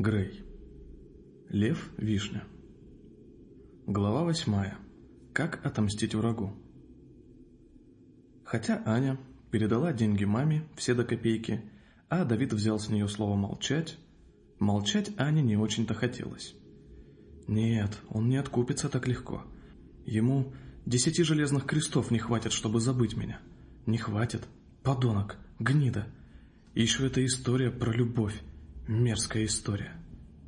Грей. Лев Вишня. Глава восьмая. Как отомстить врагу. Хотя Аня передала деньги маме, все до копейки, а Давид взял с нее слово молчать, молчать Ане не очень-то хотелось. Нет, он не откупится так легко. Ему десяти железных крестов не хватит, чтобы забыть меня. Не хватит. Подонок, гнида. И еще эта история про любовь. Мерзкая история.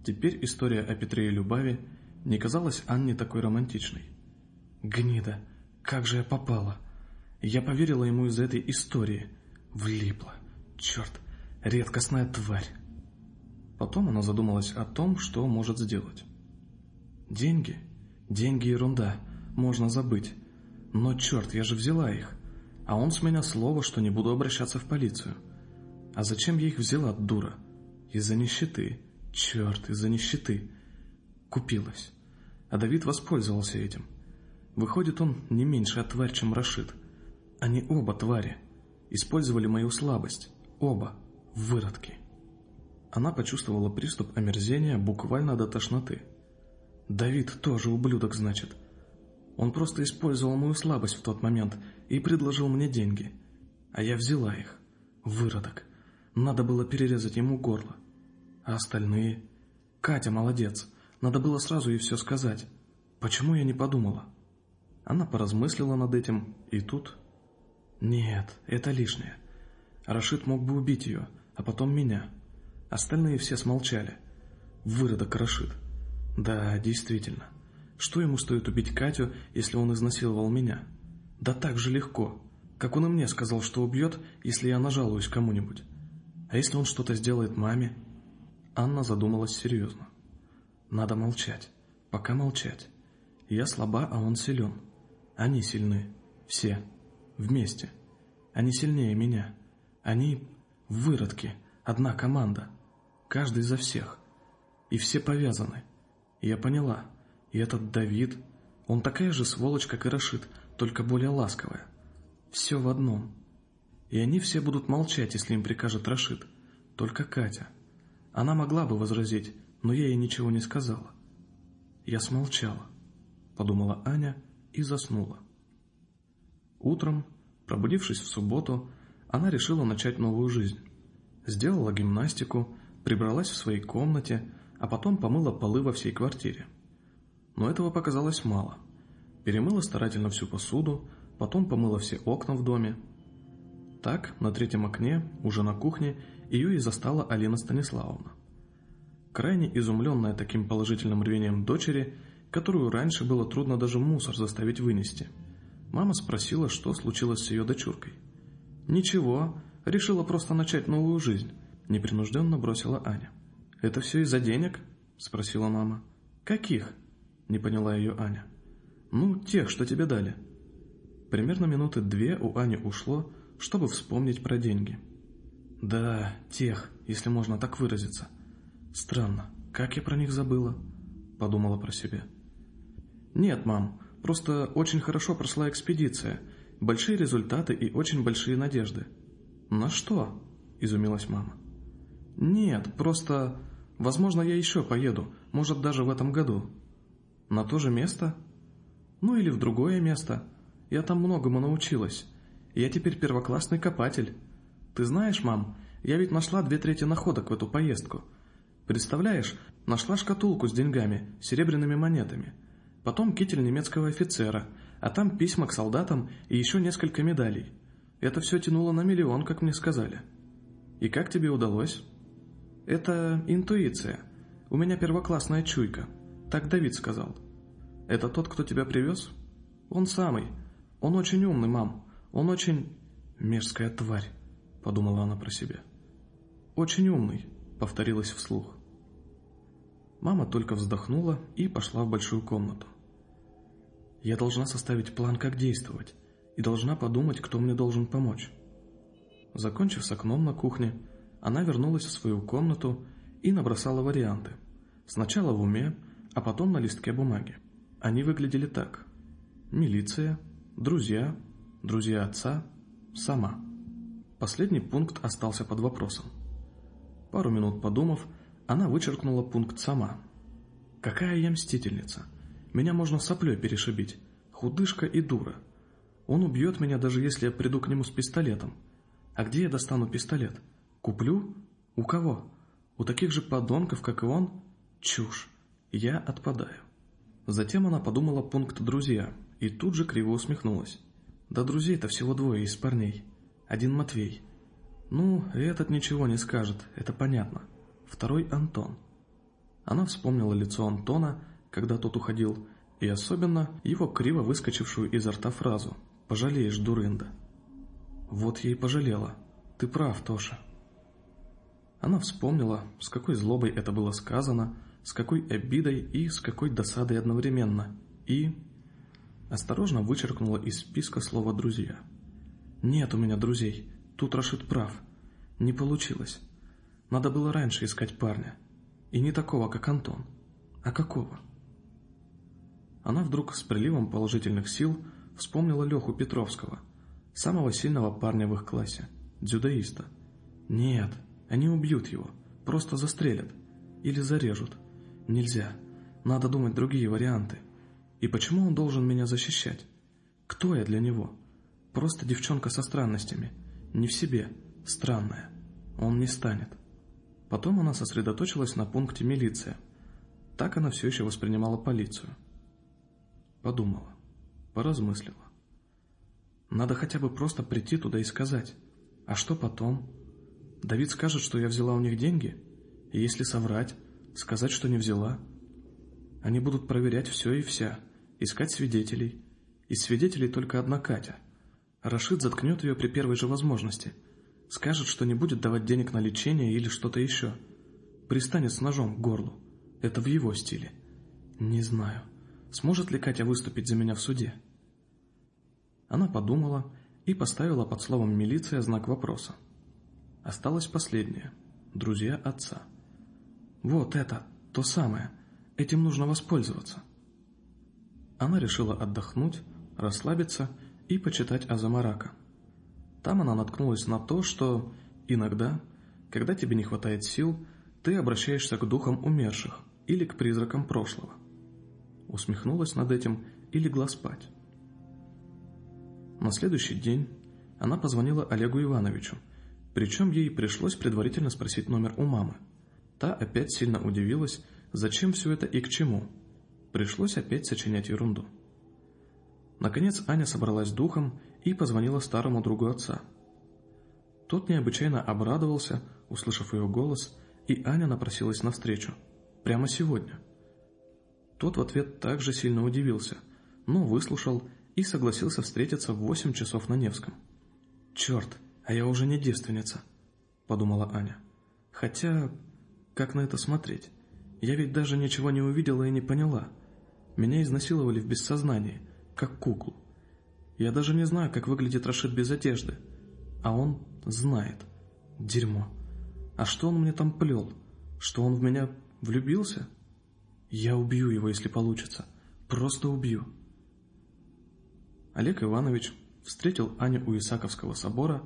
Теперь история о Петре и Любави не казалась Анне такой романтичной. Гнида, как же я попала. Я поверила ему из-за этой истории. Влипла. Черт, редкостная тварь. Потом она задумалась о том, что может сделать. Деньги? Деньги ерунда, можно забыть. Но черт, я же взяла их. А он с меня слово, что не буду обращаться в полицию. А зачем я их взяла, дура? Из-за нищеты. Черт, из-за нищеты. Купилась. А Давид воспользовался этим. Выходит, он не меньшая тварь, чем Рашид. Они оба твари. Использовали мою слабость. Оба. Выродки. Она почувствовала приступ омерзения буквально до тошноты. Давид тоже ублюдок, значит. Он просто использовал мою слабость в тот момент и предложил мне деньги. А я взяла их. Выродок. Надо было перерезать ему горло. А остальные? Катя молодец. Надо было сразу ей все сказать. Почему я не подумала? Она поразмыслила над этим, и тут... Нет, это лишнее. Рашид мог бы убить ее, а потом меня. Остальные все смолчали. Выродок Рашид. Да, действительно. Что ему стоит убить Катю, если он изнасиловал меня? Да так же легко. Как он и мне сказал, что убьет, если я нажалуюсь кому-нибудь. А если он что-то сделает маме? Анна задумалась серьезно. Надо молчать. Пока молчать. Я слаба, а он силен. Они сильны. Все. Вместе. Они сильнее меня. Они выродки. Одна команда. Каждый за всех. И все повязаны. Я поняла. И этот Давид... Он такая же сволочь, как и Рашид, только более ласковая. Все в одном. И они все будут молчать, если им прикажет Рашид. Только Катя. Она могла бы возразить, но я ей ничего не сказала. Я смолчала, подумала Аня и заснула. Утром, пробудившись в субботу, она решила начать новую жизнь. Сделала гимнастику, прибралась в своей комнате, а потом помыла полы во всей квартире. Но этого показалось мало. Перемыла старательно всю посуду, потом помыла все окна в доме. Так, на третьем окне, уже на кухне, ее и застала Алина Станиславовна. Крайне изумленная таким положительным рвением дочери, которую раньше было трудно даже мусор заставить вынести, мама спросила, что случилось с ее дочуркой. «Ничего, решила просто начать новую жизнь», – непринужденно бросила Аня. «Это все из-за денег?» – спросила мама. «Каких?» – не поняла ее Аня. «Ну, тех, что тебе дали». Примерно минуты две у Ани ушло, чтобы вспомнить про деньги – да, тех, если можно так выразиться. Странно, как я про них забыла? Подумала про себя. Нет, мам, просто очень хорошо прошла экспедиция. Большие результаты и очень большие надежды. На что? Изумилась мама. Нет, просто... Возможно, я еще поеду, может, даже в этом году. На то же место? Ну или в другое место. Я там многому научилась. Я теперь первоклассный копатель. Ты знаешь, мам, я ведь нашла две трети находок в эту поездку. Представляешь, нашла шкатулку с деньгами, серебряными монетами. Потом китель немецкого офицера, а там письма к солдатам и еще несколько медалей. Это все тянуло на миллион, как мне сказали. И как тебе удалось? Это интуиция. У меня первоклассная чуйка. Так Давид сказал. Это тот, кто тебя привез? Он самый. Он очень умный, мам. Он очень... Мерзкая тварь подумала она про себя. «Очень умный», — повторилась вслух. Мама только вздохнула и пошла в большую комнату. «Я должна составить план, как действовать, и должна подумать, кто мне должен помочь». Закончив с окном на кухне, она вернулась в свою комнату и набросала варианты. Сначала в уме, а потом на листке бумаги. Они выглядели так. Милиция, друзья, друзья отца, сама. Последний пункт остался под вопросом. Пару минут подумав, Она вычеркнула пункт сама. Какая я мстительница. Меня можно соплей перешибить. Худышка и дура. Он убьет меня, даже если я приду к нему с пистолетом. А где я достану пистолет? Куплю? У кого? У таких же подонков, как и он? Чушь. Я отпадаю. Затем она подумала пункт «друзья» и тут же криво усмехнулась. Да друзей-то всего двое из парней. Один Матвей. Ну, этот ничего не скажет, это понятно. Второй Антон. Она вспомнила лицо Антона, когда тот уходил, и особенно его криво выскочившую изо рта фразу «Пожалеешь, дурында». Вот ей пожалела. Ты прав, Тоша. Она вспомнила, с какой злобой это было сказано, с какой обидой и с какой досадой одновременно, и... Осторожно вычеркнула из списка слово «друзья». «Нет у меня друзей, тут Рашид прав. Не получилось. Надо было раньше искать парня. И не такого, как Антон. А какого?» Она вдруг с приливом положительных сил вспомнила Леху Петровского, самого сильного парня в их классе, дзюдоиста. «Нет, они убьют его, просто застрелят. Или зарежут. Нельзя. Надо думать другие варианты. И почему он должен меня защищать? Кто я для него? Просто девчонка со странностями. Не в себе. Странная. Он не станет. Потом она сосредоточилась на пункте «милиция». Так она все еще воспринимала полицию. Подумала. Поразмыслила. Надо хотя бы просто прийти туда и сказать. А что потом? Давид скажет, что я взяла у них деньги? И если соврать, сказать, что не взяла? Они будут проверять все и вся, искать свидетелей. Из свидетелей только одна Катя. Рашид заткнет ее при первой же возможности. Скажет, что не будет давать денег на лечение или что-то еще. Пристанет с ножом к горлу. Это в его стиле. Не знаю, сможет ли Катя выступить за меня в суде. Она подумала и поставила под словом «милиция» знак вопроса. Осталось последнее. Друзья отца. Вот это, то самое. Этим нужно воспользоваться. Она решила отдохнуть, расслабиться и почитать Азамарака. Там она наткнулась на то, что иногда, когда тебе не хватает сил, ты обращаешься к духам умерших или к призракам прошлого. Усмехнулась над этим и легла спать. На следующий день она позвонила Олегу Ивановичу, причем ей пришлось предварительно спросить номер у мамы. Та опять сильно удивилась, зачем все это и к чему. Пришлось опять сочинять ерунду. Наконец Аня собралась духом и позвонила старому другу отца. Тот необычайно обрадовался, услышав ее голос, и Аня напросилась навстречу. Прямо сегодня. Тот в ответ также сильно удивился, но выслушал и согласился встретиться в восемь часов на Невском. «Черт, а я уже не девственница», — подумала Аня. «Хотя, как на это смотреть? Я ведь даже ничего не увидела и не поняла. Меня изнасиловали в бессознании, как куклу. Я даже не знаю, как выглядит Рашид без одежды. А он знает. Дерьмо. А что он мне там плел? Что он в меня влюбился? Я убью его, если получится. Просто убью». Олег Иванович встретил Аню у Исаковского собора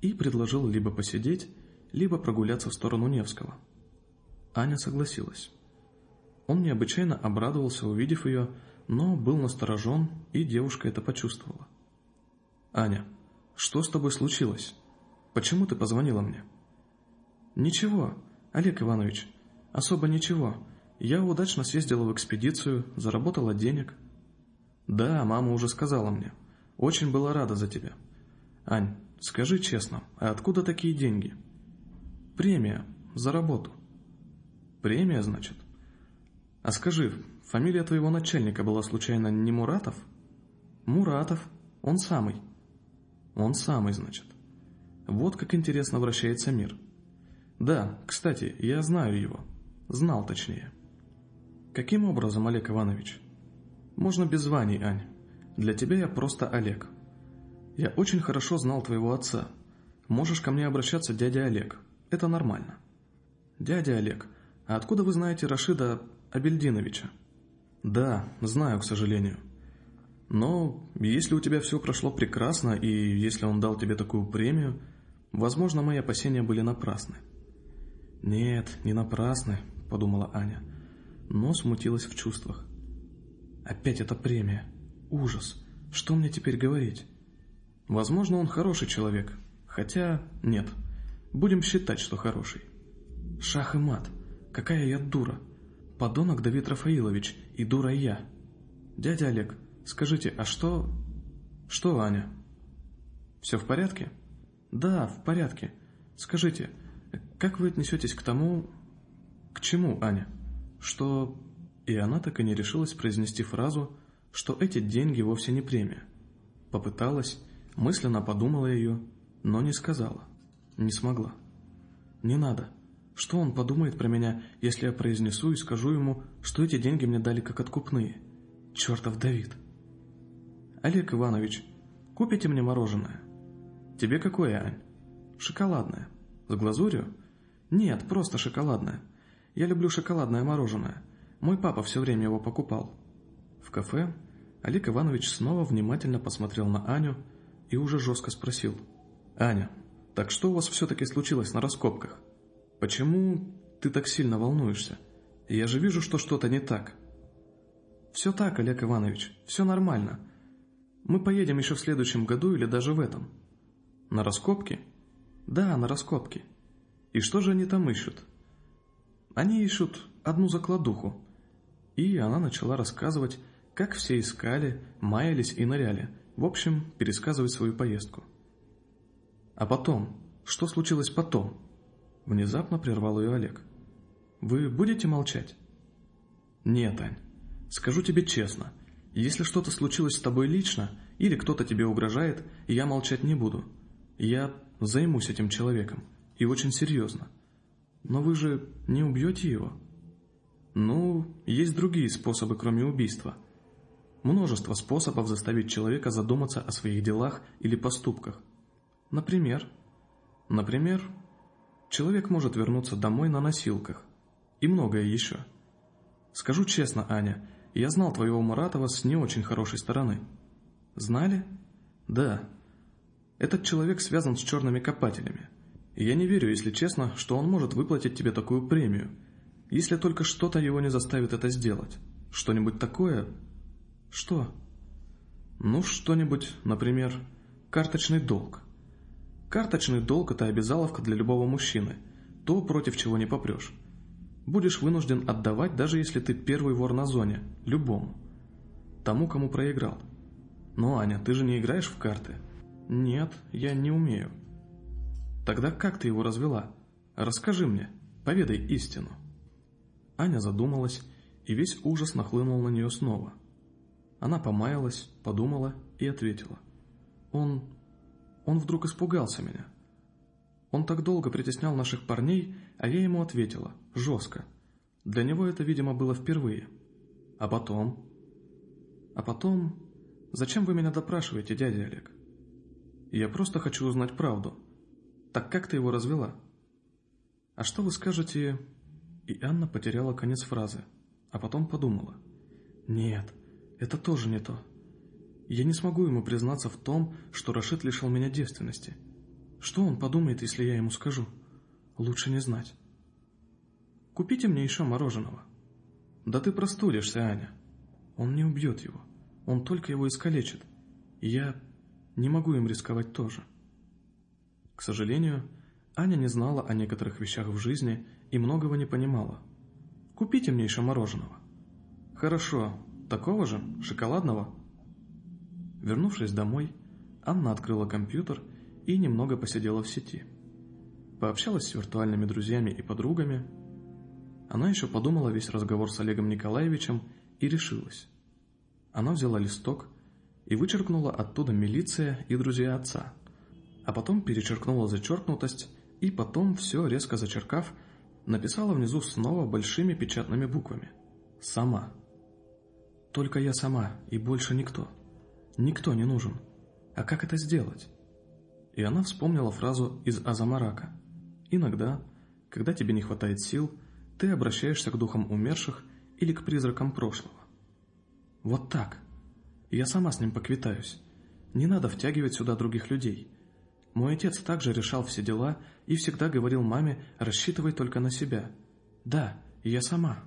и предложил либо посидеть, либо прогуляться в сторону Невского. Аня согласилась. Он необычайно обрадовался, увидев ее, но был насторожен, и девушка это почувствовала. «Аня, что с тобой случилось? Почему ты позвонила мне?» «Ничего, Олег Иванович, особо ничего. Я удачно съездила в экспедицию, заработала денег». «Да, мама уже сказала мне. Очень была рада за тебя. Ань, скажи честно, а откуда такие деньги?» «Премия. За работу». «Премия, значит?» «А скажи, фамилия твоего начальника была случайно не Муратов?» «Муратов. Он самый». «Он самый, значит. Вот как интересно вращается мир». «Да, кстати, я знаю его. Знал точнее». «Каким образом, Олег Иванович?» «Можно без званий, Ань. Для тебя я просто Олег. Я очень хорошо знал твоего отца. Можешь ко мне обращаться дядя Олег. Это нормально». «Дядя Олег, а откуда вы знаете Рашида Абельдиновича?» «Да, знаю, к сожалению. Но если у тебя все прошло прекрасно, и если он дал тебе такую премию, возможно, мои опасения были напрасны». «Нет, не напрасны. подумала Аня, но смутилась в чувствах. Опять эта премия. Ужас. Что мне теперь говорить? Возможно, он хороший человек. Хотя, нет. Будем считать, что хороший. Шах и мат. Какая я дура. Подонок Давид Рафаилович и дура я. Дядя Олег, скажите, а что... Что, Аня? Все в порядке? Да, в порядке. Скажите, как вы отнесетесь к тому... К чему, Аня? Что... И она так и не решилась произнести фразу, что эти деньги вовсе не премия. Попыталась, мысленно подумала ее, но не сказала. Не смогла. Не надо. Что он подумает про меня, если я произнесу и скажу ему, что эти деньги мне дали как откупные? Чертов Давид. Олег Иванович, купите мне мороженое? Тебе какое, Ань? Шоколадное. С глазурью? Нет, просто шоколадное. Я люблю шоколадное мороженое. Мой папа все время его покупал. В кафе Олег Иванович снова внимательно посмотрел на Аню и уже жестко спросил. «Аня, так что у вас все-таки случилось на раскопках? Почему ты так сильно волнуешься? Я же вижу, что что-то не так». «Все так, Олег Иванович, все нормально. Мы поедем еще в следующем году или даже в этом». «На раскопки?» «Да, на раскопки. И что же они там ищут?» «Они ищут одну закладуху». И она начала рассказывать, как все искали, маялись и ныряли, в общем, пересказывать свою поездку. «А потом? Что случилось потом?» Внезапно прервал ее Олег. «Вы будете молчать?» «Нет, Ань. Скажу тебе честно. Если что-то случилось с тобой лично, или кто-то тебе угрожает, я молчать не буду. Я займусь этим человеком. И очень серьезно. Но вы же не убьете его?» «Ну, есть другие способы, кроме убийства. Множество способов заставить человека задуматься о своих делах или поступках. Например, например, человек может вернуться домой на носилках. И многое еще. Скажу честно, Аня, я знал твоего Муратова с не очень хорошей стороны. Знали? Да. Этот человек связан с черными копателями. Я не верю, если честно, что он может выплатить тебе такую премию, если только что-то его не заставит это сделать. Что-нибудь такое, что? Ну, что-нибудь, например, карточный долг. Карточный долг – это обязаловка для любого мужчины, то, против чего не попрешь. Будешь вынужден отдавать, даже если ты первый вор на зоне, любому. Тому, кому проиграл. Ну, Аня, ты же не играешь в карты? Нет, я не умею. Тогда как ты его развела? Расскажи мне, поведай истину. Аня задумалась, и весь ужас нахлынул на нее снова – она помаялась, подумала и ответила. Он... он вдруг испугался меня. Он так долго притеснял наших парней, а я ему ответила, жестко. Для него это, видимо, было впервые. А потом... А потом... Зачем вы меня допрашиваете, дядя Олег? Я просто хочу узнать правду. Так как ты его развела? А что вы скажете... И Анна потеряла конец фразы, а потом подумала. Нет, это тоже не то. Я не смогу ему признаться в том, что Рашид лишил меня девственности. Что он подумает, если я ему скажу? Лучше не знать. Купите мне еще мороженого. Да ты простудишься, Аня. Он не убьет его. Он только его искалечит. И я не могу им рисковать тоже. К сожалению, Аня не знала о некоторых вещах в жизни и многого не понимала. Купите мне еще мороженого. Хорошо, Такого же, шоколадного. Вернувшись домой, Анна открыла компьютер и немного посидела в сети. Пообщалась с виртуальными друзьями и подругами. Она еще подумала весь разговор с Олегом Николаевичем и решилась. Она взяла листок и вычеркнула оттуда «милиция» и «друзья отца», а потом перечеркнула зачеркнутость и потом, все резко зачеркав, написала внизу снова большими печатными буквами «Сама». Только я сама и больше никто. Никто не нужен. А как это сделать? И она вспомнила фразу из Азамарака. Иногда, когда тебе не хватает сил, ты обращаешься к духам умерших или к призракам прошлого. Вот так. Я сама с ним поквитаюсь. Не надо втягивать сюда других людей. Мой отец также решал все дела и всегда говорил маме «рассчитывай только на себя». Да, я сама».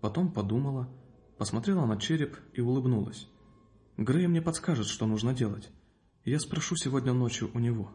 Потом подумала, посмотрела на череп и улыбнулась. «Грей мне подскажет, что нужно делать. Я спрошу сегодня ночью у него».